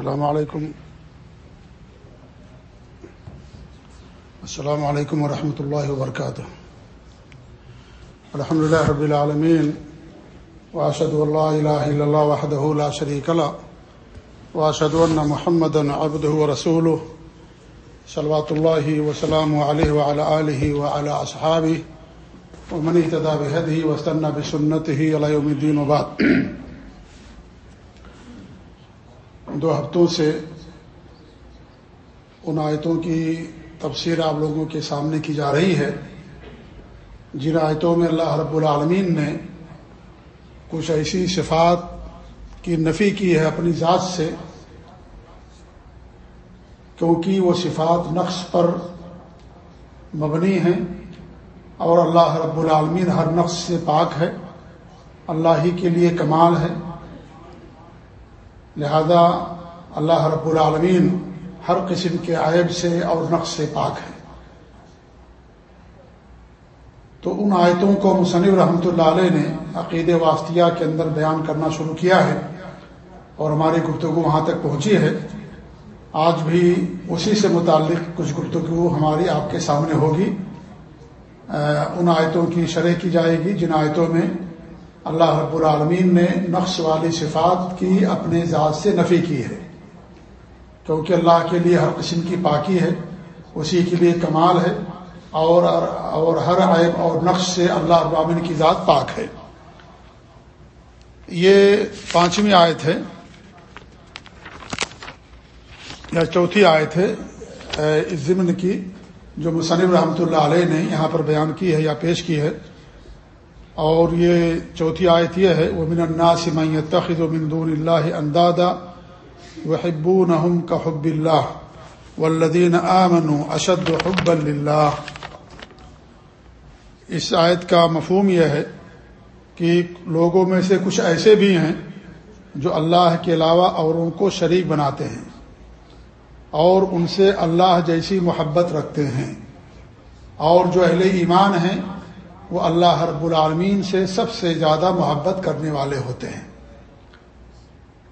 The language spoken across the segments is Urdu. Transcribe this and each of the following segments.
السلام علیکم۔ السلام علیکم ورحمۃ اللہ وبرکاتہ۔ الحمد لله رب العالمين واشهد ان لا اله الا الله وحده لا شريك له واشهد ان محمدا عبده ورسوله صلوات الله وسلامه عليه وعلى اله وعلى اصحابه ومن اهتدى بهديه واستنى بسنته الى يوم الدين وبعد۔ دو ہفتوں سے ان آیتوں کی تفسیر آپ لوگوں کے سامنے کی جا رہی ہے۔ جن آیتوں میں اللہ رب العالمین نے کچھ ایسی صفات کی نفی کی ہے اپنی ذات سے، کیونکہ وہ صفات نقص پر مبنی ہیں اور اللہ رب العالمین ہر نقص سے پاک ہے۔ اللہ ہی کے لیے کمال ہے۔ لہذا اللہ رب العالمین ہر قسم کے عیب سے اور نقص سے پاک ہے تو ان آیتوں کو مصنف رحمۃ اللہ علیہ نے عقید واسطیہ کے اندر بیان کرنا شروع کیا ہے اور ہماری گفتگو وہاں تک پہنچی ہے۔ آج بھی اسی سے متعلق کچھ گفتگو ہماری آپ کے سامنے ہوگی۔ ان آیتوں کی شرح کی جائے گی۔ جن آیتوں میں اللہ رب العالمین نے نقص والی صفات کی اپنے ذات سے نفی کی ہے۔ کیونکہ اللہ کے لیے ہر قسم کی پاکی ہے، اسی کے لیے کمال ہے، اور اور ہر عیب اور نقش سے اللہ ابامن کی ذات پاک ہے۔ یہ پانچویں آیت ہے۔ یا چوتھی آیت ہے اس ضمن کی، جو مصنف رحمۃ اللہ علیہ نے یہاں پر بیان کی ہے یا پیش کی ہے۔ اور یہ چوتھی آیت یہ ہے وہ من الناس من يتخذ من دون اللہ اندادا وحبونہم کا حب اللہ والذین آمنوا اشد حب اللہ اس آیت کا مفہوم یہ ہے کہ لوگوں میں سے کچھ ایسے بھی ہیں جو اللہ کے علاوہ اوروں کو شریک بناتے ہیں اور ان سے اللہ جیسی محبت رکھتے ہیں اور جو اہل ایمان ہیں وہ اللہ رب العالمین سے سب سے زیادہ محبت کرنے والے ہوتے ہیں۔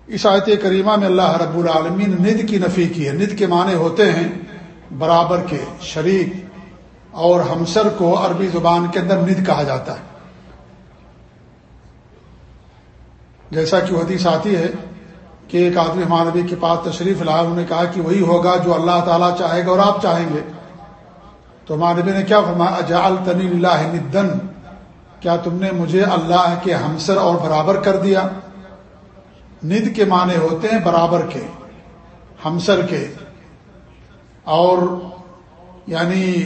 اس آیت کریمہ میں اللہ رب العالمین ند کی نفی کی ہے۔ ند کے معنی ہوتے ہیں برابر کے، شریک اور ہمسر کو عربی زبان کے اندر ند کہا جاتا ہے۔ جیسا کہ حدیث آتی ہے کہ ایک آدمی ہمارے کے پاس تشریف لایا انہوں نے کہا کہ وہی ہوگا جو اللہ تعالیٰ چاہے گا اور آپ چاہیں گے۔ تو ہمارے نبی نے کیا فرمایا؟ اجال تنی اللہ ندن کیا تم نے مجھے اللہ کے ہمسر اور برابر کر دیا؟ ند کے معنی ہوتے ہیں برابر کے، ہمسر کے، اور یعنی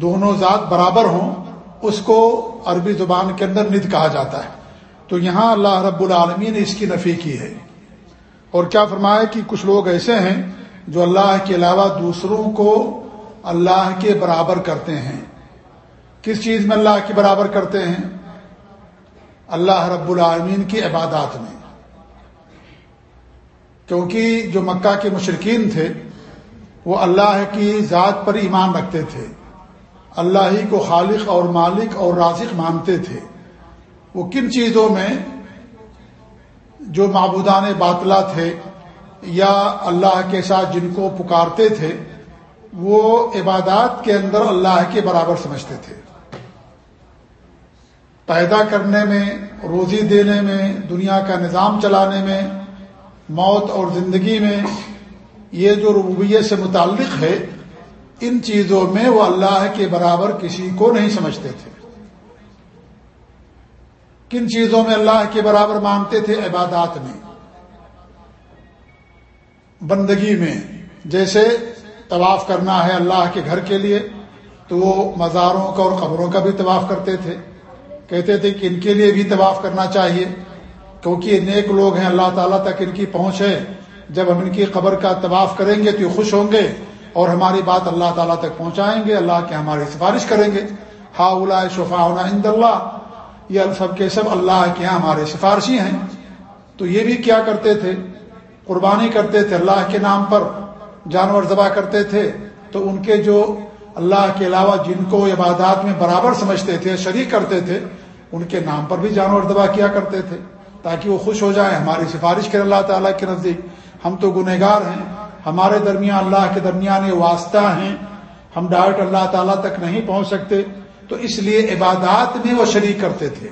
دونوں ذات برابر ہوں، اس کو عربی زبان کے اندر ند کہا جاتا ہے۔ تو یہاں اللہ رب العالمین نے اس کی نفی کی ہے۔ اور کیا فرمایا کہ کچھ لوگ ایسے ہیں جو اللہ کے علاوہ دوسروں کو اللہ کے برابر کرتے ہیں۔ کس چیز میں اللہ کے برابر کرتے ہیں؟ اللہ رب العالمین کی عبادات میں۔ کیونکہ جو مکہ کے مشرقین تھے، وہ اللہ کی ذات پر ایمان رکھتے تھے۔ اللہ ہی کو خالق اور مالک اور رازق مانتے تھے۔ وہ کن چیزوں میں؟ جو معبودان باطلا تھے یا اللہ کے ساتھ جن کو پکارتے تھے وہ عبادات کے اندر اللہ کے برابر سمجھتے تھے۔ پیدا کرنے میں، روزی دینے میں، دنیا کا نظام چلانے میں، موت اور زندگی میں یہ جو ربوبیت سے متعلق ہے، ان چیزوں میں وہ اللہ کے برابر کسی کو نہیں سمجھتے تھے۔ کن چیزوں میں اللہ کے برابر مانتے تھے؟ عبادات میں۔ بندگی میں، جیسے طواف کرنا ہے اللہ کے گھر کے لیے، تو وہ مزاروں کا اور قبروں کا بھی طواف کرتے تھے۔ کہتے تھے کہ ان کے لیے بھی طواف کرنا چاہیے، کیونکہ یہ نیک لوگ ہیں، اللہ تعالیٰ تک ان کی پہنچ ہے۔ جب ہم ان کی قبر کا طواف کریں گے تو یہ خوش ہوں گے اور ہماری بات اللہ تعالیٰ تک پہنچائیں گے، اللہ کے ہماری سفارش کریں گے۔ ہا الا شفا عند اللہ، یہ سب کے سب اللہ کے یہاں ہمارے سفارشی ہیں۔ تو یہ بھی کیا کرتے تھے؟ قربانی کرتے تھے اللہ کے نام پر۔ جانور ذبح کرتے تھے، تو ان کے جو اللہ کے علاوہ جن کو عبادات میں برابر سمجھتے تھے، شریک کرتے تھے، ان کے نام پر بھی جانور ذبح کیا کرتے تھے، تاکہ وہ خوش ہو جائیں۔ ہماری سفارش کریں اللہ تعالیٰ کے نزدیک۔ ہم تو گنہگار ہیں، ہمارے درمیان اللہ کے درمیان یہ واسطہ ہیں۔ ہم ڈائریکٹ اللہ تعالیٰ تک نہیں پہنچ سکتے، تو اس لیے عبادات میں وہ شریک کرتے تھے۔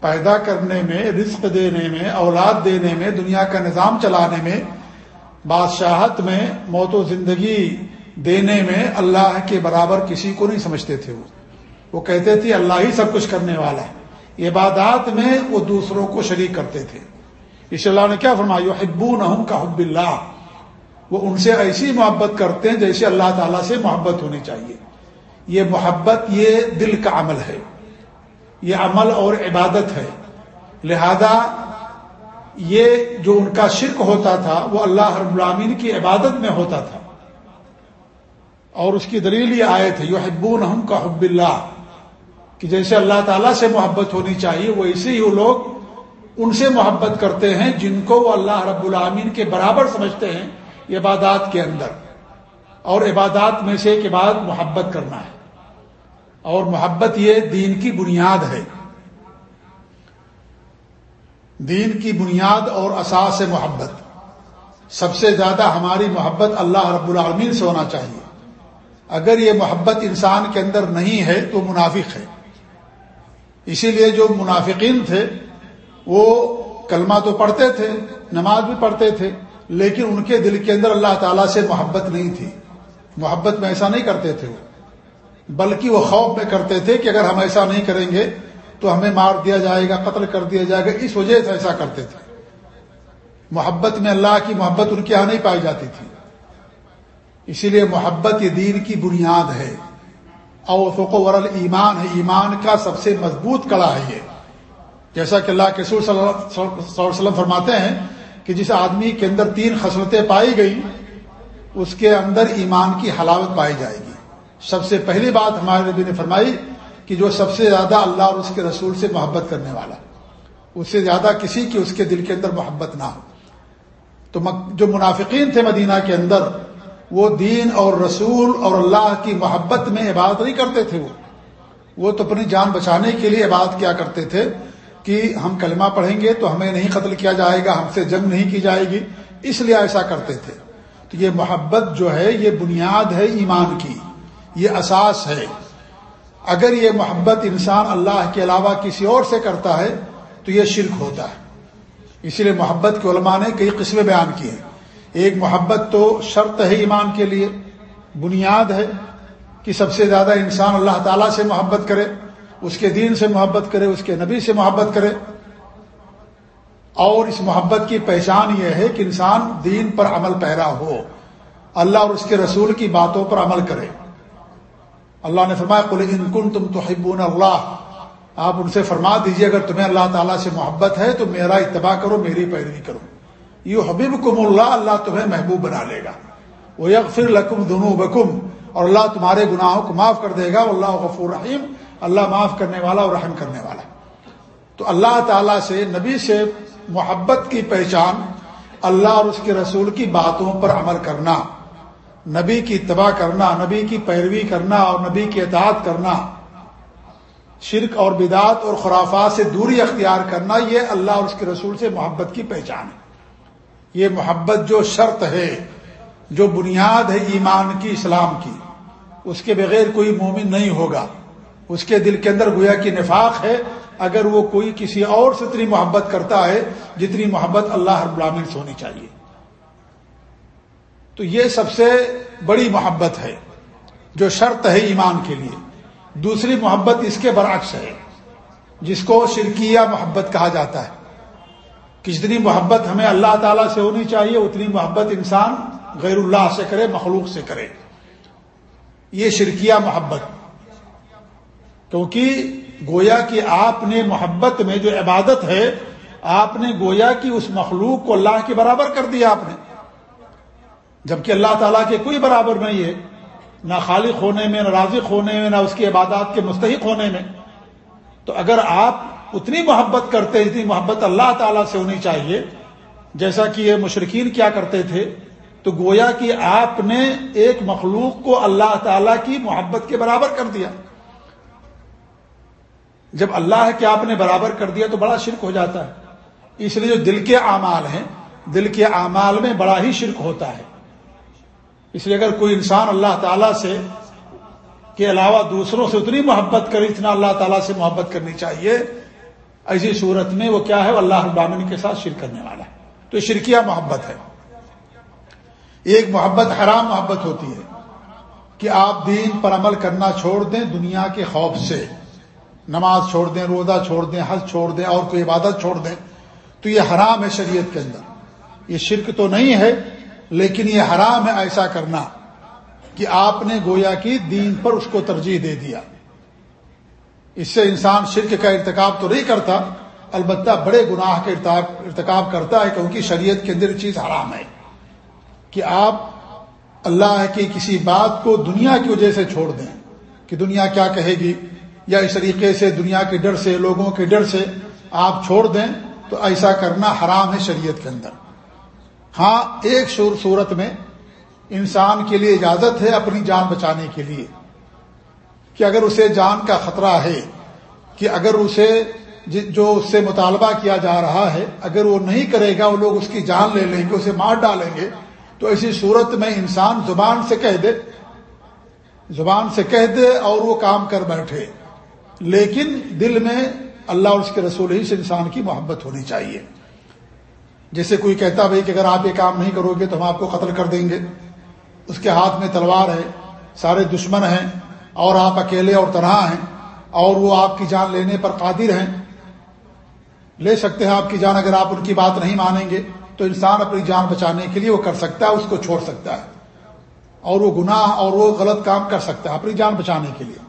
پیدا کرنے میں، رزق دینے میں، اولاد دینے میں، دنیا کا نظام چلانے میں بادشاہت میں موت و زندگی دینے میں اللہ کے برابر کسی کو نہیں سمجھتے تھے وہ۔ وہ کہتے تھے، اللہ ہی سب کچھ کرنے والا ہے۔ عبادات میں وہ دوسروں کو شریک کرتے تھے۔ اس اللہ نے کیا فرمایا؟ حبو نہ کا حب اللہ۔ وہ ان سے ایسی محبت کرتے ہیں جیسے اللہ تعالیٰ سے محبت ہونی چاہیے۔ یہ محبت، یہ دل کا عمل ہے۔ یہ عمل اور عبادت ہے۔ لہذا یہ جو ان کا شرک ہوتا تھا، وہ اللہ رب العامین کی عبادت میں ہوتا تھا۔ اور اس کی دلیل یہ آئے تھے یو حبون ہم کا حب اللہ۔ کہ جیسے اللہ تعالیٰ سے محبت ہونی چاہیے، وہ اسی ہی وہ لوگ ان سے محبت کرتے ہیں جن کو وہ اللہ رب العامین کے برابر سمجھتے ہیں عبادات کے اندر۔ اور عبادات میں سے کے بعد محبت کرنا ہے۔ اور محبت یہ دین کی بنیاد ہے۔ دین کی بنیاد اور اساس محبت۔ سب سے زیادہ ہماری محبت اللہ رب العالمین سے ہونا چاہیے۔ اگر یہ محبت انسان کے اندر نہیں ہے تو منافق ہے۔ اسی لیے جو منافقین تھے، وہ کلمہ تو پڑھتے تھے، نماز بھی پڑھتے تھے، لیکن ان کے دل کے اندر اللہ تعالیٰ سے محبت نہیں تھی۔ محبت میں ایسا نہیں کرتے تھے وہ، بلکہ وہ خوف میں کرتے تھے کہ اگر ہم ایسا نہیں کریں گے تو ہمیں مار دیا جائے گا، قتل کر دیا جائے گا۔ اس وجہ سے ایسا کرتے تھے۔ محبت میں اللہ کی محبت ان کے یہاں نہیں پائی جاتی تھی۔ اسی لیے محبت یہ دین کی بنیاد ہے۔ اوفق ورل ایمان ہے۔ ایمان کا سب سے مضبوط کڑا ہے یہ۔ جیسا کہ اللہ کے سور صلی اللہ علیہ وسلم فرماتے ہیں کہ جس آدمی کے اندر تین خصلتیں پائی گئی اس کے اندر ایمان کی حلاوت پائی جائے گی۔ سب سے پہلی بات ہمارے نبی نے فرمائی کہ جو سب سے زیادہ اللہ اور اس کے رسول سے محبت کرنے والا اس سے زیادہ کسی کی اس کے دل کے اندر محبت نہ ہو۔ تو جو منافقین تھے مدینہ کے اندر، وہ دین اور رسول اور اللہ کی محبت میں عبادت نہیں کرتے تھے وہ۔ وہ تو اپنی جان بچانے کے لیے عبادت کیا کرتے تھے کہ ہم کلمہ پڑھیں گے تو ہمیں نہیں قتل کیا جائے گا، ہم سے جنگ نہیں کی جائے گی۔ اس لیے ایسا کرتے تھے۔ تو یہ محبت جو ہے، یہ بنیاد ہے ایمان کی۔ یہ اساس ہے۔ اگر یہ محبت انسان اللہ کے علاوہ کسی اور سے کرتا ہے، تو یہ شرک ہوتا ہے۔ اسی لیے محبت کے علماء نے کئی قسمیں بیان کی ہیں۔ ایک محبت تو شرط ہے ایمان کے لیے، بنیاد ہے کہ سب سے زیادہ انسان اللہ تعالیٰ سے محبت کرے، اس کے دین سے محبت کرے، اس کے نبی سے محبت کرے۔ اور اس محبت کی پہچان یہ ہے کہ انسان دین پر عمل پیرا ہو، اللہ اور اس کے رسول کی باتوں پر عمل کرے۔ اللہ نے فرمایا، قل ان کن تم تو اللہ۔ آپ ان سے فرما دیجیے، اگر تمہیں اللہ تعالیٰ سے محبت ہے تو میرا اتباع کرو، میری پیروی کرو۔ یو حبیب کم اللہ اللہ تمہیں محبوب بنا لے گا۔ وہ یکفر لکم دنو بکم اور اللہ تمہارے گناہوں کو معاف کر دے گا۔ اللہ غفور رحیم۔ اللہ معاف کرنے والا اور رحم کرنے والا۔ تو اللہ تعالیٰ سے، نبی سے محبت کی پہچان، اللہ اور اس کے رسول کی باتوں پر عمل کرنا۔ نبی کی اتباع کرنا، نبی کی پیروی کرنا اور نبی کی اطاعت کرنا، شرک اور بدعت اور خرافات سے دوری اختیار کرنا، یہ اللہ اور اس کے رسول سے محبت کی پہچان ہے۔ یہ محبت جو شرط ہے، جو بنیاد ہے ایمان کی، اسلام کی، اس کے بغیر کوئی مومن نہیں ہوگا۔ اس کے دل کے اندر گویا کی نفاق ہے، اگر وہ کوئی کسی اور سے اتنی محبت کرتا ہے جتنی محبت اللہ ہر سے ہونی چاہیے۔ تو یہ سب سے بڑی محبت ہے، جو شرط ہے ایمان کے لیے۔ دوسری محبت اس کے برعکس ہے، جس کو شرکیہ محبت کہا جاتا ہے۔ کہ جتنی محبت ہمیں اللہ تعالیٰ سے ہونی چاہیے، اتنی محبت انسان غیر اللہ سے کرے، مخلوق سے کرے۔ یہ شرکیہ محبت۔ کیونکہ گویا کہ آپ نے محبت میں جو عبادت ہے، آپ نے گویا کی اس مخلوق کو اللہ کے برابر کر دیا آپ نے۔ جبکہ اللہ تعالیٰ کے کوئی برابر نہیں ہے، نہ خالق ہونے میں، نہ رازق ہونے میں، نہ اس کی عبادات کے مستحق ہونے میں۔ تو اگر آپ اتنی محبت کرتے، اتنی محبت اللہ تعالیٰ سے ہونی چاہیے، جیسا کہ یہ مشرقین کیا کرتے تھے، تو گویا کہ آپ نے ایک مخلوق کو اللہ تعالیٰ کی محبت کے برابر کر دیا۔ جب اللہ کے آپ نے برابر کر دیا تو بڑا شرک ہو جاتا ہے۔ اس لیے جو دل کے اعمال ہیں، دل کے اعمال میں بڑا ہی شرک ہوتا ہے۔ اس لیے اگر کوئی انسان اللہ تعالیٰ سے کے علاوہ دوسروں سے اتنی محبت کرے اتنا اللہ تعالیٰ سے محبت کرنی چاہیے، ایسی صورت میں وہ کیا ہے؟ وہ اللہ ابامن کے ساتھ شرک کرنے والا ہے۔ تو یہ شرکیہ محبت ہے۔ ایک محبت حرام محبت ہوتی ہے کہ آپ دین پر عمل کرنا چھوڑ دیں دنیا کے خوف سے۔ نماز چھوڑ دیں، روزہ چھوڑ دیں، حج چھوڑ دیں اور کوئی عبادت چھوڑ دیں، تو یہ حرام ہے شریعت کے اندر۔ یہ شرک تو نہیں ہے لیکن یہ حرام ہے ایسا کرنا کہ آپ نے گویا کی دین پر اس کو ترجیح دے دیا۔ اس سے انسان شرک کا ارتکاب تو نہیں کرتا، البتہ بڑے گناہ کا ارتکاب کرتا ہے کیونکہ شریعت کے اندر چیز حرام ہے۔ کہ آپ اللہ کی کسی بات کو دنیا کی وجہ سے چھوڑ دیں، کہ دنیا کیا کہے گی؟ یا اس طریقے سے دنیا کے ڈر سے، لوگوں کے ڈر سے آپ چھوڑ دیں، تو ایسا کرنا حرام ہے شریعت کے اندر۔ ہاں ایک صورت میں انسان کے لیے اجازت ہے اپنی جان بچانے کے لیے کہ اگر اسے جان کا خطرہ ہے کہ اگر اسے جو اس سے مطالبہ کیا جا رہا ہے، اگر وہ نہیں کرے گا، وہ لوگ اس کی جان لے لیں گے، اسے مار ڈالیں گے، تو ایسی صورت میں انسان زبان سے کہہ دے، زبان سے کہہ دے اور وہ کام کر بیٹھے۔ لیکن دل میں اللہ اور اس کے رسول ہی سے انسان کی محبت ہونی چاہیے۔ جیسے کوئی کہتا بھائی کہ اگر آپ یہ کام نہیں کرو گے تو ہم آپ کو قتل کر دیں گے۔ اس کے ہاتھ میں تلوار ہے، سارے دشمن ہیں اور آپ اکیلے اور تنہا ہیں اور وہ آپ کی جان لینے پر قادر ہیں۔ لے سکتے ہیں آپ کی جان اگر آپ ان کی بات نہیں مانیں گے تو انسان اپنی جان بچانے کے لیے وہ کر سکتا ہے، اس کو چھوڑ سکتا ہے۔ اور وہ گناہ اور وہ غلط کام کر سکتا ہے اپنی جان بچانے کے لیے۔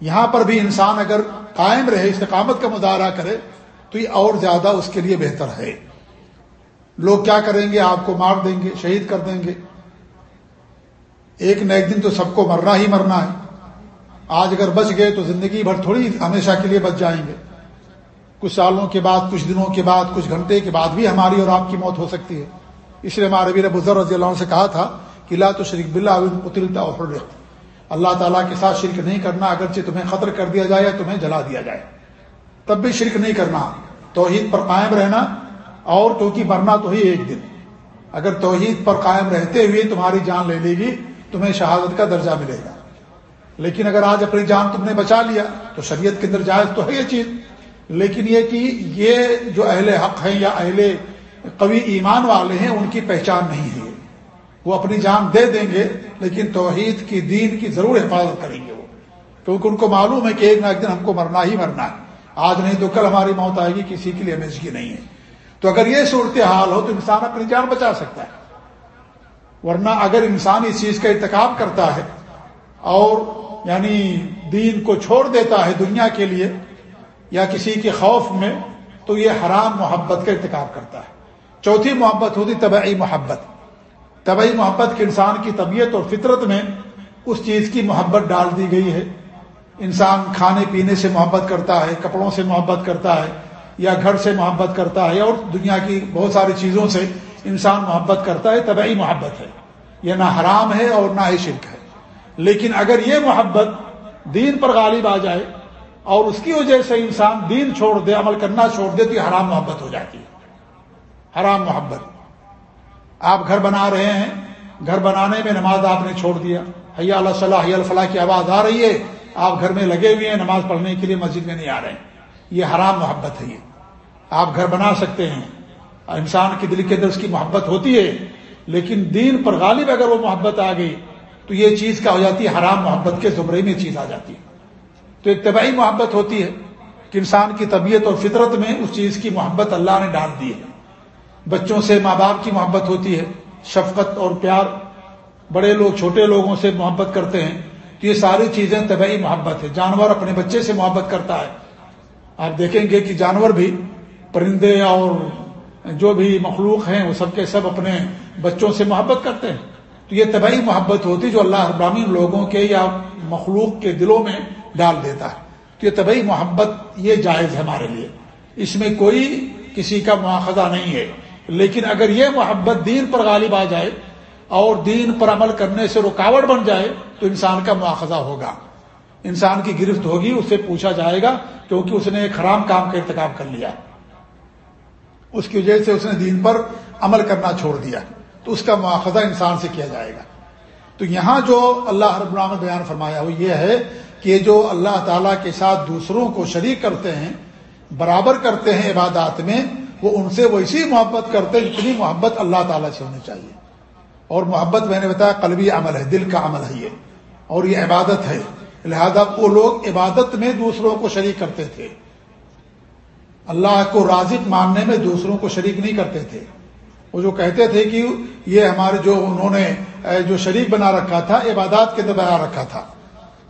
یہاں پر بھی انسان اگر قائم رہے، استقامت کا مظاہرہ کرے تو یہ اور زیادہ اس کے لیے بہتر ہے۔ لوگ کیا کریں گے؟ آپ کو مار دیں گے، شہید کر دیں گے۔ ایک نہ ایک دن تو سب کو مرنا ہی مرنا ہے۔ آج اگر بچ گئے تو زندگی بھر تھوڑی ہمیشہ کے لیے بچ جائیں گے۔ کچھ سالوں کے بعد، کچھ دنوں کے بعد، کچھ گھنٹے کے بعد بھی ہماری اور آپ کی موت ہو سکتی ہے۔ اس لیے ہمارے ویر بزر رضی اللہ عنہ سے کہا تھا کہ لا تو شریک بلّہ اتلتا اللہ تعالیٰ کے ساتھ شرک نہیں کرنا، اگرچہ تمہیں خطر کر دیا جائے یا تمہیں جلا دیا جائے۔ تب بھی شرک نہیں کرنا۔ توحید پر قائم رہنا اور کیونکہ مرنا تو ہی ایک دن۔ اگر توحید پر قائم رہتے ہوئے تمہاری جان لے لے گی، تمہیں شہادت کا درجہ ملے گا۔ لیکن اگر آج اپنی جان تم نے بچا لیا، تو شریعت کے اندر جائز تو ہے یہ چیز۔ لیکن یہ کہ یہ جو اہل حق ہیں یا اہل قوی ایمان والے ہیں، ان کی پہچان نہیں ہے۔ وہ اپنی جان دے دیں گے، لیکن توحید کی دین کی ضرور حفاظت کریں گے وہ۔ کیونکہ ان کو معلوم ہے کہ ایک نہ ایک دن ہم کو مرنا ہی مرنا ہے۔ آج نہیں تو کل ہماری موت آئے گی، کسی کے لیے امیزگی نہیں ہے۔ تو اگر یہ صورتحال ہو تو انسان اپنی جان بچا سکتا ہے۔ ورنہ اگر انسان اس چیز کا ارتکاب کرتا ہے اور یعنی دین کو چھوڑ دیتا ہے دنیا کے لیے یا کسی کے خوف میں، تو یہ حرام محبت کا ارتکاب کرتا ہے۔ چوتھی محبت ہوتی طبعی محبت۔ طبعی محبت کے انسان کی طبیعت اور فطرت میں اس چیز کی محبت ڈال دی گئی ہے۔ انسان کھانے پینے سے محبت کرتا ہے، کپڑوں سے محبت کرتا ہے یا گھر سے محبت کرتا ہے اور دنیا کی بہت ساری چیزوں سے انسان محبت کرتا ہے، طبعی محبت ہے۔ یہ نہ حرام ہے اور نہ ہی شرک ہے۔ لیکن اگر یہ محبت دین پر غالب آ جائے اور اس کی وجہ سے انسان دین چھوڑ دے، عمل کرنا چھوڑ دے، تو یہ حرام محبت ہو جاتی ہے۔ حرام محبت۔ آپ گھر بنا رہے ہیں، گھر بنانے میں نماز آپ نے چھوڑ دیا۔ حیا اللہ صلاح، حیا الفلاح کی آواز آ رہی ہے۔ آپ گھر میں لگے ہوئے ہیں، نماز پڑھنے کے لیے مسجد میں نہیں آ رہے ہیں۔ یہ حرام محبت ہے یہ۔ آپ گھر بنا سکتے ہیں۔ انسان کے دل کے اندر اس کی محبت ہوتی ہے، لیکن دین پر غالب اگر وہ محبت آ گئی، تو یہ چیز کیا ہو جاتی ہے؟ حرام محبت کے زمرے میں چیز آ جاتی ہے۔ تو ایک طبعی محبت ہوتی ہے کہ انسان کی طبیعت اور فطرت میں اس چیز کی محبت اللہ نے ڈال دی ہے۔ بچوں سے ماں باپ کی محبت ہوتی ہے، شفقت اور پیار۔ بڑے لوگ، چھوٹے لوگوں سے محبت کرتے ہیں۔ تو یہ ساری چیزیں طبعی محبت ہے جانور اپنے بچے سے محبت کرتا ہے۔ آپ دیکھیں گے کہ جانور بھی پرندے اور جو بھی مخلوق ہیں، وہ سب کے سب اپنے بچوں سے محبت کرتے ہیں۔ تو یہ طبعی محبت ہوتی جو اللہ ابرامی لوگوں کے یا مخلوق کے دلوں میں ڈال دیتا ہے۔ تو یہ طبعی محبت یہ جائز ہے ہمارے لیے۔ اس میں کوئی کسی کا مواخذہ نہیں ہے۔ لیکن اگر یہ محبت دین پر غالب آ جائے اور دین پر عمل کرنے سے رکاوٹ بن جائے، تو انسان کا مواخذہ ہوگا۔ انسان کی گرفت ہوگی، اسے پوچھا جائے گا، کیونکہ اس نے ایک حرام کام کا ارتکاب کر لیا۔ اس کی وجہ سے اس نے دین پر عمل کرنا چھوڑ دیا تو اس کا مواخذہ انسان سے کیا جائے گا۔ تو یہاں جو اللہ رب العام بیان فرمایا وہ یہ ہے کہ جو اللہ تعالیٰ کے ساتھ دوسروں کو شریک کرتے ہیں، برابر کرتے ہیں عبادات میں، وہ ان سے ویسی محبت کرتے ہیں جتنی محبت اللہ تعالیٰ سے ہونی چاہیے۔ اور محبت میں نے بتایا قلبی عمل ہے، دل کا عمل ہے یہ۔ اور یہ عبادت ہے۔ لہذا وہ لوگ عبادت میں دوسروں کو شریک کرتے تھے۔ اللہ کو رازق ماننے میں دوسروں کو شریک نہیں کرتے تھے۔ وہ جو کہتے تھے کہ یہ ہمارے جو انہوں نے جو شریک بنا رکھا تھا، عبادات کے اندر بنا رکھا تھا۔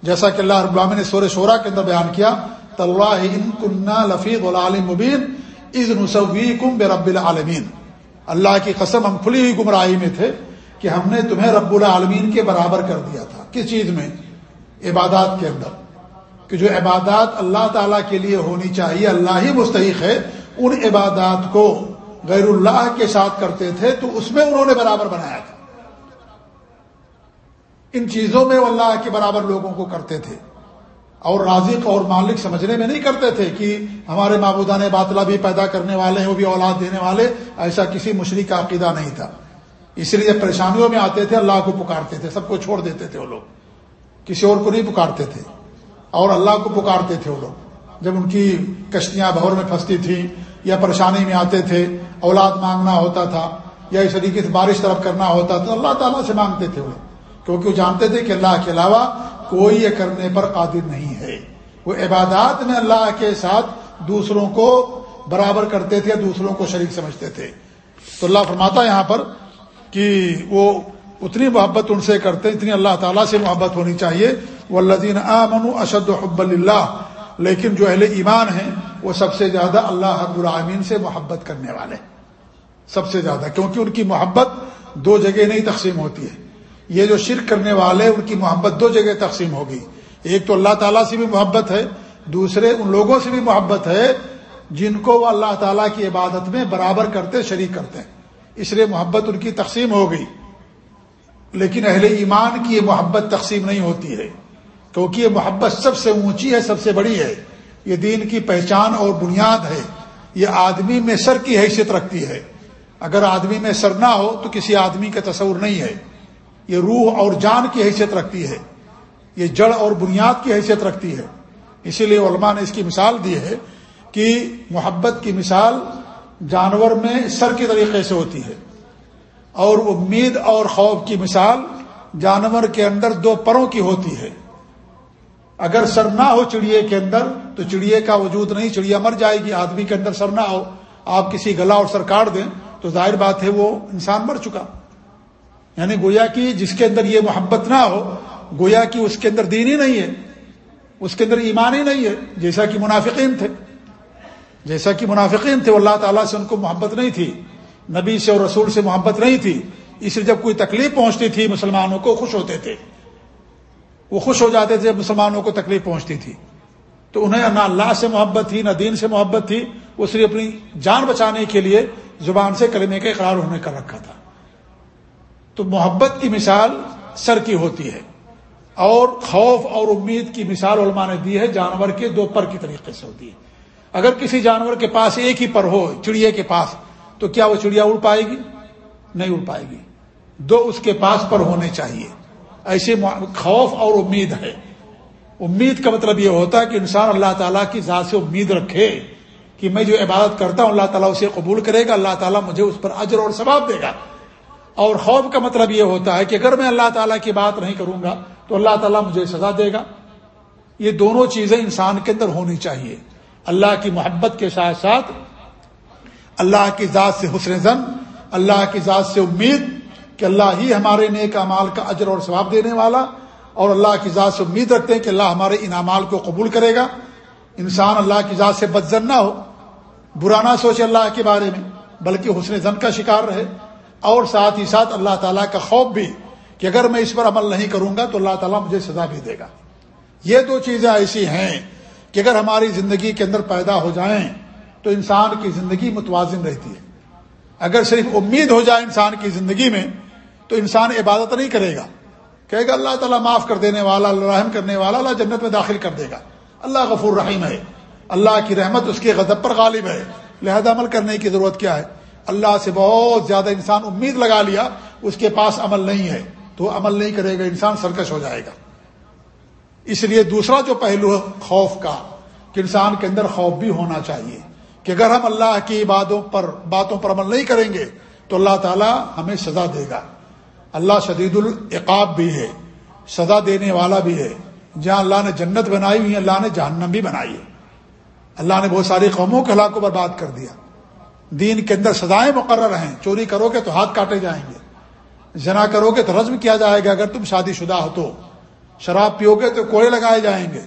جیسا کہ اللہ رب العالمین نے سور شورا کے اندر بیان کیا طلّہ ان کنہ لفیق مبین از نسوی کم بے رب العالمین۔ اللہ کی قسم ہم کھلی ہوئی گمراہی میں تھے کہ ہم نے تمہیں رب العالمین کے برابر کر دیا تھا۔ کس چیز میں؟ عبادات کے اندر۔ کہ جو عبادات اللہ تعالیٰ کے لیے ہونی چاہیے، اللہ ہی مستحق ہے، ان عبادات کو غیر اللہ کے ساتھ کرتے تھے تو اس میں انہوں نے برابر بنایا تھا۔ ان چیزوں میں وہ اللہ کے برابر لوگوں کو کرتے تھے۔ اور رازق اور مالک سمجھنے میں نہیں کرتے تھے کہ ہمارے معبودان باطلا بھی پیدا کرنے والے ہیں، وہ بھی اولاد دینے والے۔ ایسا کسی مشرق کا عقیدہ نہیں تھا۔ اس لیے پریشانیوں میں آتے تھے، اللہ کو پکارتے تھے، سب کو چھوڑ دیتے تھے وہ لوگ۔ کسی اور کو نہیں پکارتے تھے۔ اور اللہ کو پکارتے تھے وہ لوگ۔ جب ان کی کشتیاں بھور میں پھنستی تھیں یا پریشانی میں آتے تھے، اولاد مانگنا ہوتا تھا یا اس طریقے سے بارش طرف کرنا ہوتا تھا اللہ تعالیٰ سے مانگتے تھے وہ لوگ۔ کیونکہ وہ جانتے تھے کہ اللہ کے علاوہ کوئی یہ کرنے پر قادر نہیں ہے۔ وہ عبادات میں اللہ کے ساتھ دوسروں کو برابر کرتے تھے دوسروں کو شریک سمجھتے تھے۔ تو اللہ فرماتا یہاں پر کہ وہ اتنی محبت ان سے کرتے اتنی اللہ تعالیٰ سے محبت ہونی چاہیے۔ وہ اللہ آمن اشد حب اللہ لیکن جو اہل ایمان ہیں، وہ سب سے زیادہ اللہ حب العامین سے محبت کرنے والے سب سے زیادہ، کیونکہ ان کی محبت دو جگہ نہیں تقسیم ہوتی ہے۔ یہ جو شرک کرنے والے ان کی محبت دو جگہ تقسیم ہوگی۔ ایک تو اللہ تعالیٰ سے بھی محبت ہے، دوسرے ان لوگوں سے بھی محبت ہے، جن کو وہ اللہ تعالیٰ کی عبادت میں برابر کرتے، شریک کرتے۔ ہیں اس لیے محبت ان کی تقسیم ہو گئی۔ لیکن اہل ایمان کی یہ محبت تقسیم نہیں ہوتی ہے۔ کیونکہ یہ محبت سب سے اونچی ہے، سب سے بڑی ہے۔ یہ دین کی پہچان اور بنیاد ہے۔ یہ آدمی میں سر کی حیثیت رکھتی ہے۔ اگر آدمی میں سر نہ ہو تو کسی آدمی کا تصور نہیں ہے۔ یہ روح اور جان کی حیثیت رکھتی ہے۔ یہ جڑ اور بنیاد کی حیثیت رکھتی ہے۔ اسی لیے علماء نے اس کی مثال دی ہے کہ محبت کی مثال جانور میں سر کے طریقے سے ہوتی ہے۔ اور امید اور خوف کی مثال جانور کے اندر دو پروں کی ہوتی ہے۔ اگر سر نہ ہو چڑیے کے اندر، تو چڑیے کا وجود نہیں، چڑیا مر جائے گی، آدمی کے اندر سر نہ ہو۔ آپ کسی گلا اور سر کاٹ دیں، تو ظاہر بات ہے وہ انسان مر چکا۔ یعنی گویا کی جس کے اندر یہ محبت نہ ہو، گویا کی اس کے اندر دین ہی نہیں ہے، اس کے اندر ایمان ہی نہیں ہے، جیسا کہ منافقین تھے۔ جیسا کہ منافقین تھے اللہ تعالیٰ سے ان کو محبت نہیں تھی۔ نبی سے اور رسول سے محبت نہیں تھی، اس لیے جب کوئی تکلیف پہنچتی تھی، مسلمانوں کو خوش ہوتے تھے۔ وہ خوش ہو جاتے تھے جب مسلمانوں کو تکلیف پہنچتی تھی۔ تو انہیں نہ اللہ سے محبت تھی، نہ دین سے محبت تھی، وہ صرف اپنی جان بچانے کے لیے زبان سے کلمے کا اقرار ہونے کر رکھا تھا۔ تو محبت کی مثال سر کی ہوتی ہے۔ اور خوف اور امید کی مثال علماء نے دی ہے، جانور کے دو پر کی طریقے سے ہوتی ہے۔ اگر کسی جانور کے پاس ایک ہی پر ہو چڑیا کے پاس تو کیا وہ چڑیا اڑ پائے گی؟ نہیں اڑ پائے گی۔ دو اس کے پاس پر ہونے چاہیے۔ ایسے خوف اور امید ہے۔ امید کا مطلب یہ ہوتا ہے کہ انسان اللہ تعالیٰ کی ذات سے امید رکھے کہ میں جو عبادت کرتا ہوں، اللہ تعالیٰ اسے قبول کرے گا، اللہ تعالیٰ مجھے اس پر اجر اور ثواب دے گا۔ اور خوف کا مطلب یہ ہوتا ہے کہ اگر میں اللہ تعالیٰ کی بات نہیں کروں گا، تو اللہ تعالیٰ مجھے سزا دے گا۔ یہ دونوں چیزیں انسان کے اندر ہونی چاہیے۔ اللہ کی محبت کے ساتھ ساتھ اللہ کی ذات سے حسن زن، اللہ کی ذات سے امید کہ اللہ ہی ہمارے نیک امال کا اجر اور ثواب دینے والا، اور اللہ کی ذات سے امید رکھتے ہیں کہ اللہ ہمارے ان امال کو قبول کرے گا۔ انسان اللہ کی ذات سے بدزن نہ ہو، برا نہ سوچے اللہ کے بارے میں، بلکہ حسن زن کا شکار رہے۔ اور ساتھ ہی ساتھ اللہ تعالیٰ کا خوف بھی کہ اگر میں اس پر عمل نہیں کروں گا تو اللہ تعالیٰ مجھے سزا بھی دے گا۔ یہ دو چیزیں ایسی ہیں کہ اگر ہماری زندگی کے اندر پیدا ہو جائیں تو انسان کی زندگی متوازن رہتی ہے۔ اگر صرف امید ہو جائے انسان کی زندگی میں، تو انسان عبادت نہیں کرے گا۔ کہے گا، اللہ تعالیٰ معاف کر دینے والا، اللہ رحم کرنے والا، اللہ جنت میں داخل کر دے گا۔ اللہ غفور رحیم ہے۔ اللہ کی رحمت اس کے غضب پر غالب ہے۔ لہذا عمل کرنے کی ضرورت کیا ہے؟ اللہ سے بہت زیادہ انسان امید لگا لیا، اس کے پاس عمل نہیں ہے۔ تو عمل نہیں کرے گا، انسان سرکش ہو جائے گا۔ اس لیے دوسرا جو پہلو ہے، خوف کا، کہ انسان کے اندر خوف بھی ہونا چاہیے۔ کہ اگر ہم اللہ کی باتوں پر باتوں پر عمل نہیں کریں گے، تو اللہ تعالیٰ ہمیں سزا دے گا۔ اللہ شدید العقاب بھی ہے، سزا دینے والا بھی ہے۔ جہاں اللہ نے جنت بنائی ہوئی اللہ نے جہنم بھی بنائی ہے۔ اللہ نے بہت ساری قوموں کے ہلاک کو برباد کر دیا۔ دین کے اندر سزائیں مقرر ہیں، چوری کرو گے تو ہاتھ کاٹے جائیں گے۔ جنا کرو گے تو رزم کیا جائے گا، اگر تم شادی شدہ ہو تو۔ شراب پیو گے تو کوڑے لگائے جائیں گے۔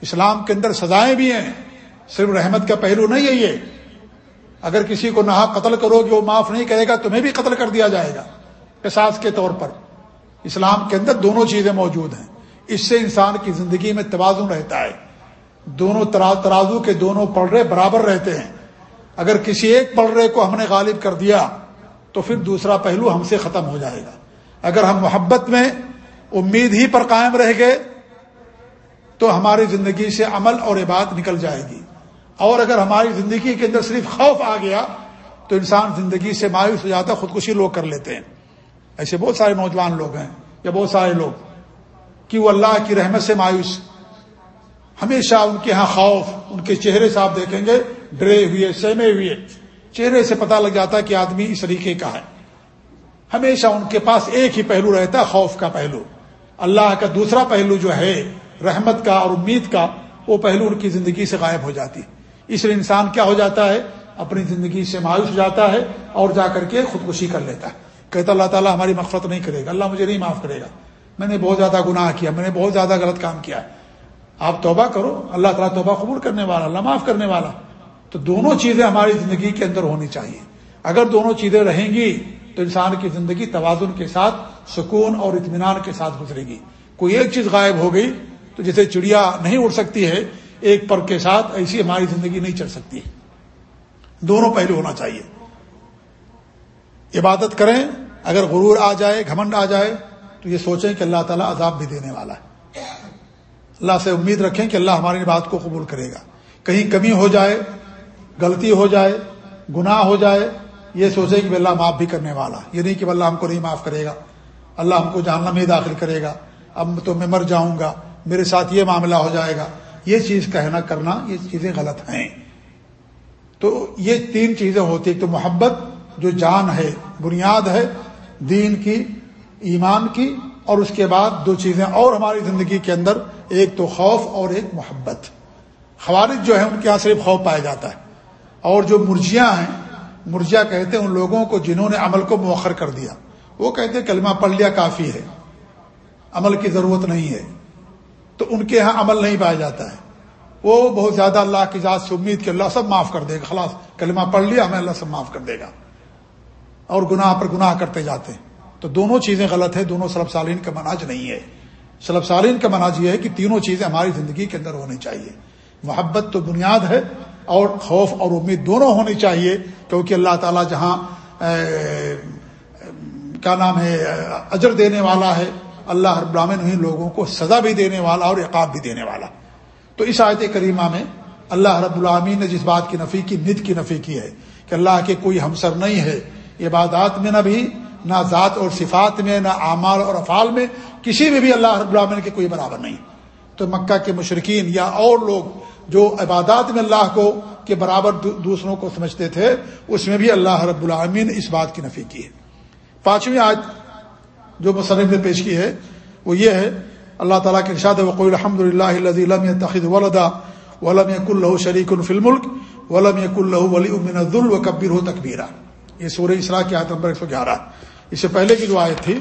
اسلام کے اندر سزائیں بھی ہیں۔ صرف رحمت کا پہلو نہیں ہے یہ۔ اگر کسی کو نہا قتل کرو گے، وہ معاف نہیں کرے گا، تمہیں بھی قتل کر دیا جائے گا۔ احساس کے طور پر۔ اسلام کے اندر دونوں چیزیں موجود ہیں۔ اس سے انسان کی زندگی میں توازن رہتا ہے۔ دونوں ترازو کے دونوں پڑھے برابر رہتے ہیں۔ اگر کسی ایک پڑھے کو ہم نے غالب کر دیا، تو پھر دوسرا پہلو ہم سے ختم ہو جائے گا۔ اگر ہم محبت میں امید ہی پر قائم رہ گئے، تو ہماری زندگی سے عمل اور عبادت نکل جائے گی۔ اور اگر ہماری زندگی کے اندر صرف خوف آ گیا تو انسان زندگی سے مایوس ہو جاتا خودکشی لوگ کر لیتے ہیں۔ ایسے بہت سارے نوجوان لوگ ہیں، یا بہت سارے لوگ کہ وہ اللہ کی رحمت سے مایوس، ہمیشہ ان کے ہاں خوف، ان کے چہرے سے آپ دیکھیں گے، ڈرے ہوئے، سہمے ہوئے، چہرے سے پتہ لگ جاتا کہ آدمی اس طریقے کا ہے۔ ہمیشہ ان کے پاس ایک ہی پہلو رہتا ہے، خوف کا پہلو۔ اللہ کا دوسرا پہلو جو ہے، رحمت کا اور امید کا، وہ پہلو ان کی زندگی سے غائب ہو جاتی۔ اس لیے انسان کیا ہو جاتا ہے؟ اپنی زندگی سے مایوس ہو جاتا ہے اور جا کر کے خودکشی کر لیتا ہے۔ کہتا اللہ تعالیٰ ہماری مغفرت نہیں کرے گا، اللہ مجھے نہیں معاف کرے گا۔ میں نے بہت زیادہ گناہ کیا، میں نے بہت زیادہ غلط کام کیا آپ توبہ کرو، اللہ تعالیٰ توبہ قبول کرنے والا، اللہ معاف کرنے والا۔ تو دونوں چیزیں ہماری زندگی کے اندر ہونی چاہیے۔ اگر دونوں چیزیں رہیں گی تو انسان کی زندگی توازن کے ساتھ، سکون اور اطمینان کے ساتھ گزرے گی۔ کوئی ایک چیز غائب ہو گئی تو جیسے چڑیا نہیں اڑ سکتی ہے ایک پر کے ساتھ ایسی ہماری زندگی نہیں چل سکتی۔ دونوں پہلو ہونا چاہیے۔ عبادت کریں، اگر غرور آ جائے، گھمنڈ آ جائے، تو یہ سوچیں کہ اللہ تعالیٰ عذاب بھی دینے والا ہے۔ اللہ سے امید رکھیں کہ اللہ ہماری بات کو قبول کرے گا۔ کہیں کمی ہو جائے، غلطی ہو جائے، گناہ ہو جائے، یہ سوچیں کہ اللہ معاف بھی کرنے والا یہ نہیں کہ اللہ ہم کو نہیں معاف کرے گا۔ اللہ ہم کو جاننا میں داخل کرے گا۔ اب تو میں مر جاؤں گا، میرے ساتھ یہ معاملہ ہو جائے گا۔ یہ چیز کہنا کرنا یہ چیزیں غلط ہیں۔ تو یہ تین چیزیں ہوتی تو محبت، جو جان ہے، بنیاد ہے، دین کی، ایمان کی، اور اس کے بعد دو چیزیں اور ہماری زندگی کے اندر، ایک تو خوف اور ایک محبت۔ خوارج جو ہے ان کے یہاں صرف خوف پایا جاتا ہے۔ اور جو مرجیاں ہیں، مرجیا کہتے ہیں ان لوگوں کو جنہوں نے عمل کو مؤخر کر دیا۔ وہ کہتے ہیں کلمہ پڑھ لیا کافی ہے، عمل کی ضرورت نہیں ہے۔ تو ان کے یہاں عمل نہیں پایا جاتا ہے۔ وہ بہت زیادہ اللہ کی ذات سے امید کہ اللہ سب معاف کر دے گا۔ خلاص، کلمہ پڑھ لیا، ہمیں اللہ سب معاف کر دے گا۔ اور گناہ پر گناہ کرتے جاتے ہیں۔ تو دونوں چیزیں غلط ہیں، دونوں سلب سالین کا مناج نہیں ہے۔ سلب سالین کا مناج یہ ہے کہ تینوں چیزیں ہماری زندگی کے اندر ہونی چاہیے۔ محبت تو بنیاد ہے اور خوف اور امید دونوں ہونی چاہیے، کیونکہ اللہ تعالیٰ جہاں کیا نام ہے، اجر دینے والا ہے۔ اللہ ہر براہن ہی لوگوں کو سزا بھی دینے والا اور عقاب بھی دینے والا۔ تو اس آیت کریمہ میں اللہ رب العامین نے جس بات کی نفی کی ند کی نفی کی ہے کہ اللہ کے کوئی ہمسر نہیں ہے۔ عبادات میں نہ بھی، نہ ذات اور صفات میں، نہ اعمال اور افعال میں کسی میں بھی اللہ رب العامن کے کوئی برابر نہیں۔ تو مکہ کے مشرقین یا اور لوگ جو عبادات میں اللہ کو، کے برابر دوسروں کو سمجھتے تھے، اس میں بھی اللہ رب العامین نے اس بات کی نفی کی ہے۔ پانچویں آج جو مصنف نے پیش کی ہے، وہ یہ ہے، اللہ تعالیٰ کے ارشاد وقول الحمد للہ تخد ولدا ولم یق اللہ شریک الفلم ملک ولم یق اللہ ولی امن ذل و کبیر ہو تقبیرہ یہ سورہ اسرا کی آیت نمبر ایک سو گیارہ اس سے پہلے کی جو آیت تھی،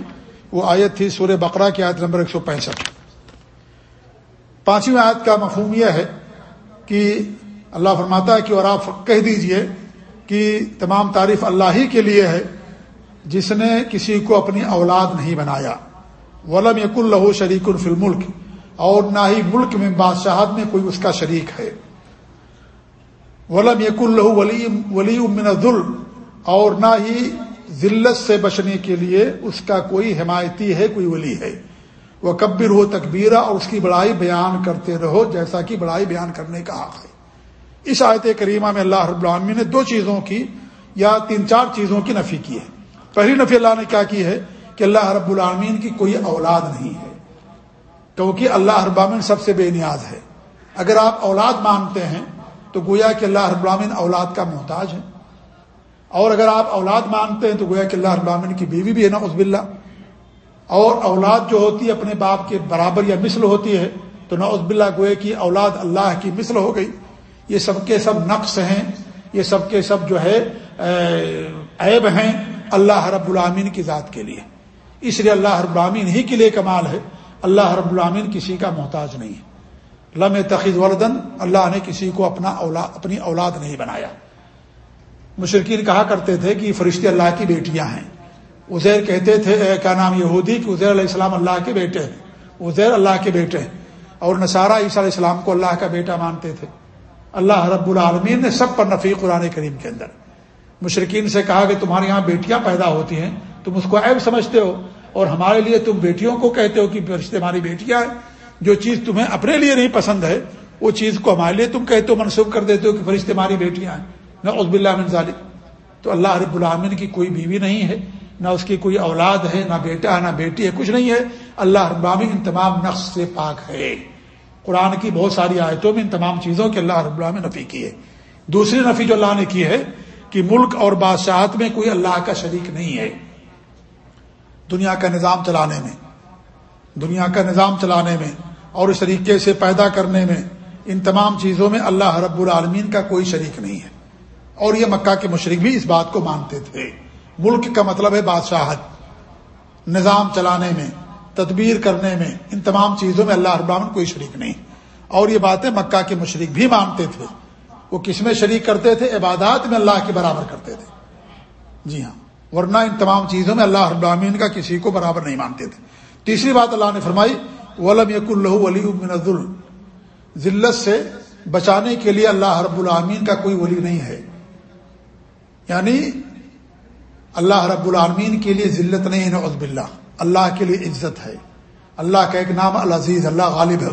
وہ آیت تھی سورہ بقرہ کی آیت نمبر ایک سو پینسٹھ۔ پانچویں آیت کا مفہوم یہ ہے کہ اللہ فرماتا ہے کہ اور آپ کہہ دیجیے کہ تمام تعریف اللہ ہی کے لیے ہے جس نے کسی کو اپنی اولاد نہیں بنایا۔ ولم یق اللہ شریک الفل ملک اور نہ ہی ملک میں بادشاہت میں کوئی اس کا شریک ہے۔ ولم یق اللہ ولی ولی امن ذل اور نہ ہی ذلت سے بچنے کے لیے اس کا کوئی حمایتی ہے، کوئی ولی ہے۔ وہ کبر ہو تکبیرہ اور اس کی بڑائی بیان کرتے رہو، جیسا کہ بڑائی بیان کرنے کا حق ہے۔ اس آیت کریمہ میں اللہ رب العالمین نے دو چیزوں کی یا تین چار چیزوں کی نفی کی ہے۔ پہلی نفی اللہ نے کیا کی ہے کہ اللہ رب العالمین کی کوئی اولاد نہیں ہے، کیونکہ اللہ رب العالمین سب سے بے نیاز ہے۔ اگر آپ اولاد مانتے ہیں تو گویا کہ اللہ رب العالمین اولاد کا محتاج ہے۔ اور اگر آپ اولاد مانتے ہیں تو گویا کہ اللہ رب العالمین کی بیوی بھی ہے نا عزب اللہ اور اولاد جو ہوتی ہے اپنے باپ کے برابر یا مثل ہوتی ہے، تو عزب اللہ گویا کی اولاد اللہ کی مثل ہو گئی۔ یہ سب کے سب نقص ہیں، یہ سب کے سب جو ہے عیب ہیں۔ اللہ رب العامین کی ذات کے لیے۔ اس لیے اللہ رب العامین ہی کے لیے کمال ہے۔ اللہ رب العامین کسی کا محتاج نہیں ہے۔ لم تخذ ولدن اللہ نے کسی کو اپنا اولاد اپنی اولاد نہیں بنایا۔ مشرقین کہا کرتے تھے کہ فرشتے اللہ کی بیٹیاں ہیں۔ ازیر کہتے تھے کیا نام یہودی، کہ ازیر علیہ السلام اللہ کے بیٹے ہیں۔ ازیر اللہ کے بیٹے ہیں۔ اور نصارہ عیسیٰ علیہ السلام کو اللہ کا بیٹا مانتے تھے۔ اللہ رب العالمین نے سب پر نفی قرآن کریم کے اندر۔ مشرقین سے کہا کہ تمہارے یہاں بیٹیاں پیدا ہوتی ہیں، تم اس کو عیب سمجھتے ہو اور ہمارے لیے تم بیٹیوں کو کہتے ہو کہ فرشتے ہماری بیٹیاں ہیں۔ جو چیز تمہیں اپنے لیے نہیں پسند ہے، وہ چیز کو ہمارے لیے تم کہتے ہو، منسوخ کر دیتے ہو کہ فرشتے ہماری بیٹیاں ہیں۔ نہ عزب اللہ ظالم تو اللہ رب العامن کی کوئی بیوی نہیں ہے، نہ اس کی کوئی اولاد ہے، نہ بیٹا ہے نہ بیٹی ہے، کچھ نہیں ہے۔ اللہ رب العالمین ان تمام نقص سے پاک ہے۔ قرآن کی بہت ساری آیتوں میں ان تمام چیزوں کے اللہ رب العالمین نفی کی ہے۔ دوسری نفی جو اللہ نے کی ہے کہ ملک اور بادشاہت میں کوئی اللہ کا شریک نہیں ہے۔ دنیا کا نظام چلانے میں، دنیا کا نظام چلانے میں اور اس طریقے سے پیدا کرنے میں، ان تمام چیزوں میں اللہ رب العالمین کا کوئی شریک نہیں ہے۔ اور یہ مکہ کے مشرق بھی اس بات کو مانتے تھے۔ ملک کا مطلب ہے بادشاہت۔ نظام چلانے میں، تدبیر کرنے میں، ان تمام چیزوں میں اللہ رب العالمین کوئی شریک نہیں۔ اور یہ باتیں مکہ کے مشرق بھی مانتے تھے۔ وہ کس میں شریک کرتے تھے؟ عبادات میں اللہ کے برابر کرتے تھے۔ جی ہاں۔ ورنہ ان تمام چیزوں میں اللہ رب العالمین کا کسی کو برابر نہیں مانتے تھے۔ تیسری بات اللہ نے فرمائی، ولم یق اللہ ولی من ذلت سے بچانے کے لیے اللہ رب العامین کا کوئی ولی نہیں ہے۔ یعنی اللہ رب العالمین کے لیے ذلت نہیں ہے عزب اللہ اللہ کے لیے عزت ہے۔ اللہ کا ایک نام العزیز، اللہ غالب ہے،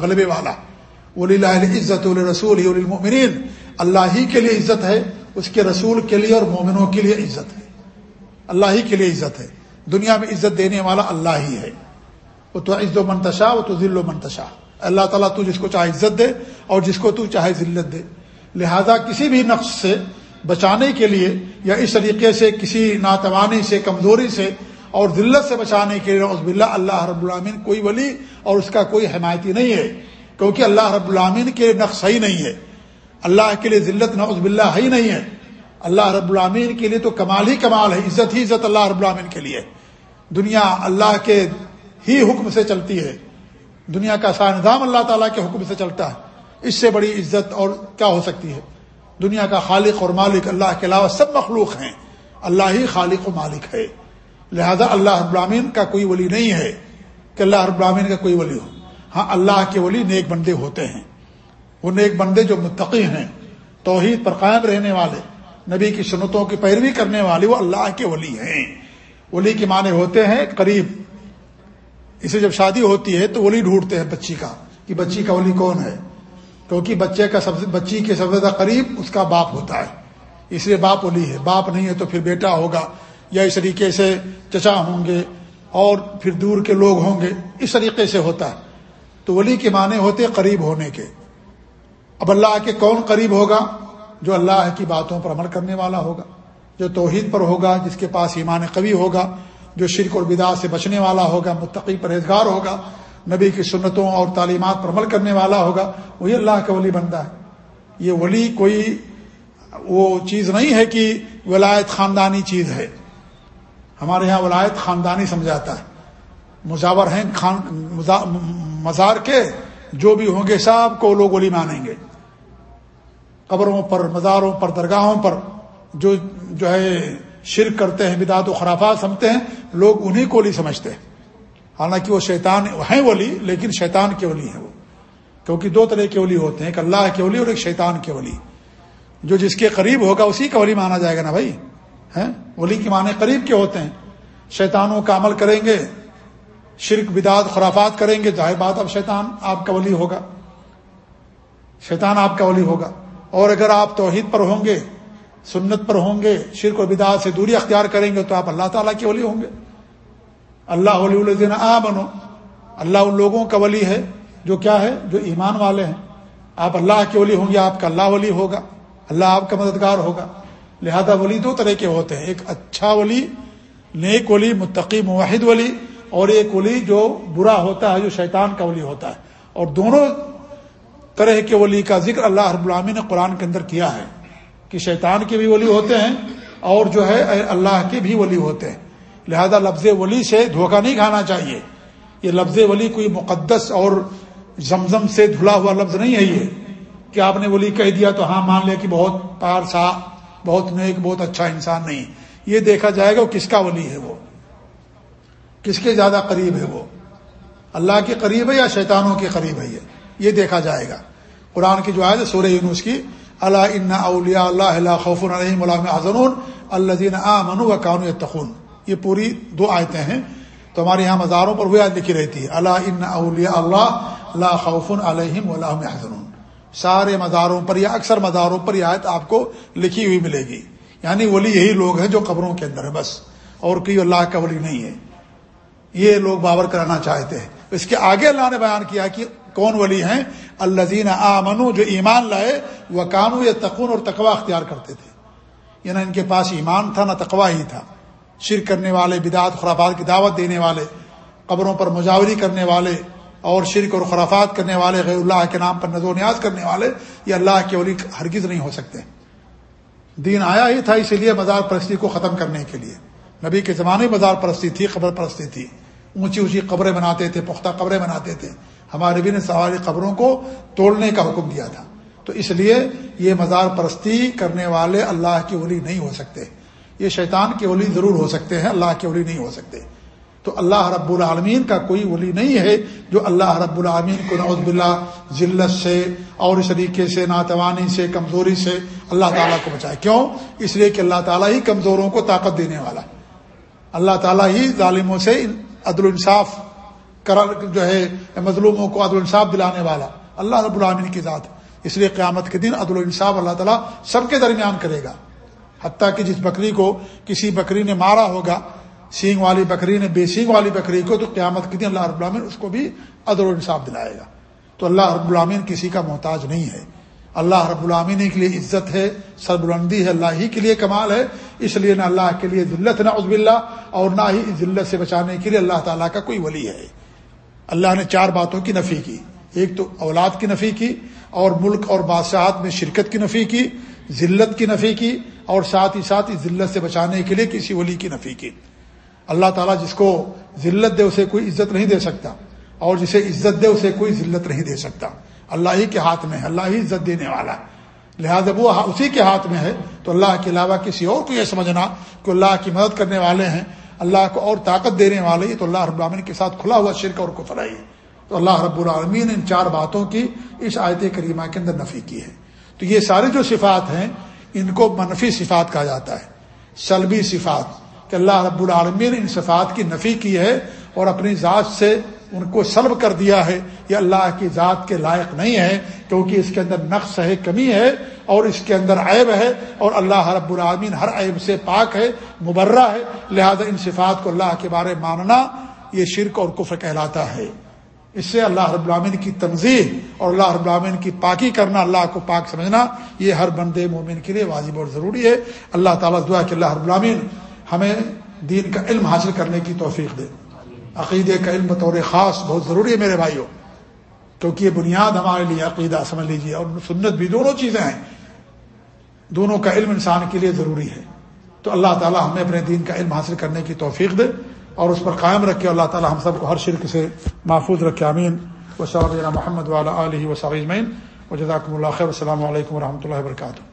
غلبے والا۔ ولی عزت الرسول المؤمنین اللہ ہی کے لیے عزت ہے، اس کے رسول کے لیے اور مومنوں کے لیے عزت ہے۔ اللہ ہی کے لیے عزت ہے۔ دنیا میں عزت دینے والا اللہ ہی ہے۔ وہ تو عزت و منتشا وہ تو ذل و منتشا اللہ تعالیٰ، تو جس کو چاہے عزت دے اور جس کو تو چاہے ذلت دے۔ لہذا کسی بھی نقص سے بچانے کے لیے یا اس طریقے سے، کسی ناتوانی سے، کمزوری سے اور ذلت سے بچانے کے لیے عزب اللہ اللہ رب العامین کوئی ولی اور اس کا کوئی حمایتی نہیں ہے۔ کیونکہ اللہ رب العامین کے نقص ہی نہیں ہے۔ اللہ کے لیے ذلت، نعوذ باللہ، ہی نہیں ہے۔ اللہ رب العامین کے لیے تو کمال ہی کمال ہے، عزت ہی عزت اللہ رب العامین کے لیے۔ دنیا اللہ کے ہی حکم سے چلتی ہے۔ دنیا کا سارا نظام اللہ تعالیٰ کے حکم سے چلتا ہے۔ اس سے بڑی عزت اور کیا ہو سکتی ہے؟ دنیا کا خالق اور مالک اللہ کے علاوہ سب مخلوق ہیں۔ اللہ ہی خالق و مالک ہے۔ لہذا اللہ ابراہین کا کوئی ولی نہیں ہے کہ اللہ ابراہین کا کوئی ولی ہو۔ ہاں اللہ کے ولی نیک بندے ہوتے ہیں۔ وہ نیک بندے جو متقی ہیں، توحید پر قائم رہنے والے، نبی کی سنتوں کی پیروی کرنے والے وہ اللہ کے ولی ہیں۔ ولی کے معنی ہوتے ہیں قریب۔ اسے جب شادی ہوتی ہے تو ولی ڈھونڈتے ہیں بچی کا، کہ بچی کا ولی کون ہے؟ کیونکہ بچے کا سب بچی کے سب سے زیادہ قریب اس کا باپ ہوتا ہے۔ اس لیے باپ ولی ہے۔ باپ نہیں ہے تو پھر بیٹا ہوگا۔ یا اس طریقے سے چچا ہوں گے اور پھر دور کے لوگ ہوں گے۔ اس طریقے سے ہوتا ہے۔ تو ولی کے معنی ہوتے قریب ہونے کے۔ اب اللہ کے کون قریب ہوگا؟ جو اللہ کی باتوں پر عمل کرنے والا ہوگا، جو توحید پر ہوگا، جس کے پاس ایمان قوی ہوگا، جو شرک اور بدا سے بچنے والا ہوگا، متقی پرہیزگار ہوگا، نبی کی سنتوں اور تعلیمات پر عمل کرنے والا ہوگا، وہی اللہ کا ولی بندہ ہے۔ یہ ولی کوئی وہ چیز نہیں ہے کہ ولایت خاندانی چیز ہے۔ ہمارے یہاں ولایت خاندانی سمجھاتا ہے۔ مزاور ہیں، خان مزار کے جو بھی ہوں گے سب کو لوگ ولی مانیں گے۔ قبروں پر، مزاروں پر، درگاہوں پر جو جو ہے شرک کرتے ہیں بدعت و خرافات سمجھتے ہیں، لوگ انہیں کو ولی سمجھتے ہیں۔ حالانکہ وہ شیطان ہیں ولی، لیکن شیطان کے ولی ہیں وہ۔ کیونکہ دو طرح کے ولی ہوتے ہیں، ایک اللہ کے ولی اور ایک شیطان کے ولی۔ جو جس کے قریب ہوگا اسی کا ولی مانا جائے گا نا بھائی؟ ولی کے معنی قریب کے ہوتے ہیں۔ شیطانوں کا عمل کریں گے شرک بداد خرافات کریں گے، ظاہر بات اب شیطان آپ کا ولی ہوگا۔ شیطان آپ کا ولی ہوگا۔ اور اگر آپ توحید پر ہوں گے، سنت پر ہوں گے، شرک و بدعات سے دوری اختیار کریں گے، تو آپ اللہ تعالیٰ کے ولی ہوں گے۔ اللہ ولی الدین آ بنو اللہ ان لوگوں کا ولی ہے جو کیا ہے؟ جو ایمان والے ہیں۔ آپ اللہ کے ولی ہوں گے، آپ کا اللہ ولی ہوگا۔ اللہ آپ کا مددگار ہوگا۔ لہذا ولی دو طرح کے ہوتے ہیں۔ ایک اچھا ولی، نیک ولی، متقی معاہد ولی۔ اور ایک ولی جو برا ہوتا ہے، جو شیطان کا ولی ہوتا ہے۔ اور دونوں طرح کے ولی کا ذکر اللہ رب العامی نے قرآن کے اندر کیا ہے کہ شیطان کے بھی ولی ہوتے ہیں اور جو ہے اللہ کے بھی ولی ہوتے ہیں۔ لہذا لفظ ولی سے دھوکہ نہیں کھانا چاہیے۔ یہ لفظ ولی کوئی مقدس اور زمزم سے دھلا ہوا لفظ نہیں ہے یہ۔ کہ آپ نے ولی کہہ دیا تو ہاں مان لیا کہ بہت پار سا بہت نیک، بہت اچھا انسان نہیں۔ یہ دیکھا جائے گا وہ کس کا ولی ہے وہ۔ کس کے زیادہ قریب ہے وہ؟ اللہ کے قریب ہے یا شیطانوں کے قریب ہے یہ؟ یہ دیکھا جائے گا۔ قرآن کی جو آئے سورہ یونس کی اللہ ان اولیا اللہ اللہ خوف العلیم حضن الدین آ من و قانو تخن یہ پوری دو آیتیں ہیں۔ تو ہمارے یہاں مزاروں پر وہ یاد لکھی رہتی ہے اللہ ان اولیا اللہ اللہ خوف علیہم اللہ حضن سارے مزاروں پر یا اکثر مزاروں پر یہ آیت آپ کو لکھی ہوئی ملے گی۔ یعنی ولی یہی لوگ ہیں جو قبروں کے اندر ہے بس۔ اور کوئی اللہ کا ولی نہیں ہے۔ یہ لوگ باور کرانا چاہتے ہیں۔ اس کے آگے اللہ نے بیان کیا کہ کون ولی ہیں؟ الزین آمنو جو ایمان لائے وہ کانو یا تقون اور تقوا اختیار کرتے تھے۔ یعنی ان کے پاس ایمان تھا، نہ تقوا ہی تھا۔ شرک کرنے والے، بدعت، خرافات کی دعوت دینے والے، قبروں پر مجاوری کرنے والے اور شرک اور خرافات کرنے والے، غیر اللہ کے نام پر نظر و نیاز کرنے والے، یہ اللہ کے ولی ہرگز نہیں ہو سکتے۔ دین آیا ہی تھا، اسی لیے مزار پرستی کو ختم کرنے کے لیے۔ نبی کے زمانے مزار پرستی تھی، قبر پرستی تھی۔ اونچی اونچی قبریں بناتے تھے، پختہ قبریں بناتے تھے۔ ہمارے بھی نے سواری قبروں کو توڑنے کا حکم دیا تھا۔ تو اس لیے یہ مزار پرستی کرنے والے اللہ کے ولی نہیں ہو سکتے۔ یہ شیطان کے ولی ضرور ہو سکتے ہیں، اللہ کے ولی نہیں ہو سکتے۔ تو اللہ رب العالمین کا کوئی ولی نہیں ہے جو اللہ رب العالمین کو نعوذ باللہ ذلت سے اور اس طریقے سے، ناتوانی سے، کمزوری سے اللہ تعالیٰ کو بچائے۔ کیوں؟ اس لیے کہ اللہ تعالیٰ ہی کمزوروں کو طاقت دینے والا اللہ تعالیٰ ہی ظالموں سے عدل انصاف جو ہے مظلوموں کو عدل انصاف دلانے والا اللہ رب العالمین کی ذات اس لیے قیامت کے دن عدل انصاف اللہ تعالیٰ سب کے درمیان کرے گا۔ حتیٰ کہ جس بکری کو کسی بکری نے مارا ہوگا، سینگ والی بکری نے بے سینگ والی بکری کو، تو قیامت کے دن اللہ رب العالمین اس کو بھی عدل و انصاف دلائے گا۔ تو اللہ رب العامین کسی کا محتاج نہیں ہے۔ اللہ رب العامین کے لیے عزت ہے، سربلندی ہے، اللہ ہی کے لیے کمال ہے۔ اس لیے نہ اللہ کے لیے ذلت، نہ عزب اللہ اور نہ ہی ذلت سے بچانے کے لیے اللہ تعالیٰ کا کوئی ولی ہے۔ اللہ نے چار باتوں کی نفی کی۔ ایک تو اولاد کی نفی کی، اور ملک اور بادشاہت میں شرکت کی نفی کی، ذلت کی نفی کی، اور ساتھ ہی ساتھ ہی ذلت سے بچانے کے لیے کسی ولی کی نفی کی۔ اللہ تعالیٰ جس کو ذلت دے، اسے کوئی عزت نہیں دے سکتا، اور جسے عزت دے، اسے کوئی ذلت نہیں دے سکتا۔ اللہ ہی کے ہاتھ میں ہے، اللہ ہی عزت دینے والا ہے۔ لہٰذا وہ اسی کے ہاتھ میں ہے۔ تو اللہ کے علاوہ کسی اور کو یہ سمجھنا کہ اللہ کی مدد کرنے والے ہیں، اللہ کو اور طاقت دینے والے تو اللہ رب العالمین کے ساتھ کھلا ہوا شرک اور کو فرائی تو اللہ رب العالمین نے ان چار باتوں کی اس آیت کریمہ کے اندر نفی کی ہے۔ تو یہ ساری جو صفات ہیں، ان کو منفی صفات کہا جاتا ہے۔ سلبی صفات، کہ اللہ رب العالمین ان صفات کی نفی کی ہے اور اپنی ذات سے ان کو سلب کر دیا ہے یہ اللہ کی ذات کے لائق نہیں ہے، کیونکہ اس کے اندر نقص ہے، کمی ہے اور اس کے اندر عیب ہے اور اللہ رب العالمین ہر عیب سے پاک ہے، مبرہ ہے۔ لہذا ان صفات کو اللہ کے بارے ماننا یہ شرک اور کفر کہلاتا ہے۔ اس سے اللہ رب العامن کی تنظیم اور اللہ رب العامن کی پاکی کرنا، اللہ کو پاک سمجھنا، یہ ہر بندے مومن کے لیے واجب اور ضروری ہے۔ اللہ تعالیٰ دعا کہ اللہ رب العامن ہمیں دین کا علم حاصل کرنے کی توفیق دے۔ عقیدے کا علم بطور خاص بہت ضروری ہے میرے بھائیوں، کیونکہ یہ بنیاد ہمارے لیے عقیدہ، سمجھ لیجیے اور سنت بھی دونوں چیزیں ہیں۔ دونوں کا علم انسان کے لیے ضروری ہے۔ تو اللہ تعالیٰ ہمیں اپنے دین کا علم حاصل کرنے کی توفیق دے اور اس پر قائم رکھے۔ اللہ تعالیٰ ہم سب کو ہر شرک سے محفوظ رکھے۔ امین و صاحب محمد والا علیہ و صاحب و جزاکم اللہ خیر۔ السلام علیکم و رحمۃ اللہ وبرکاتہ۔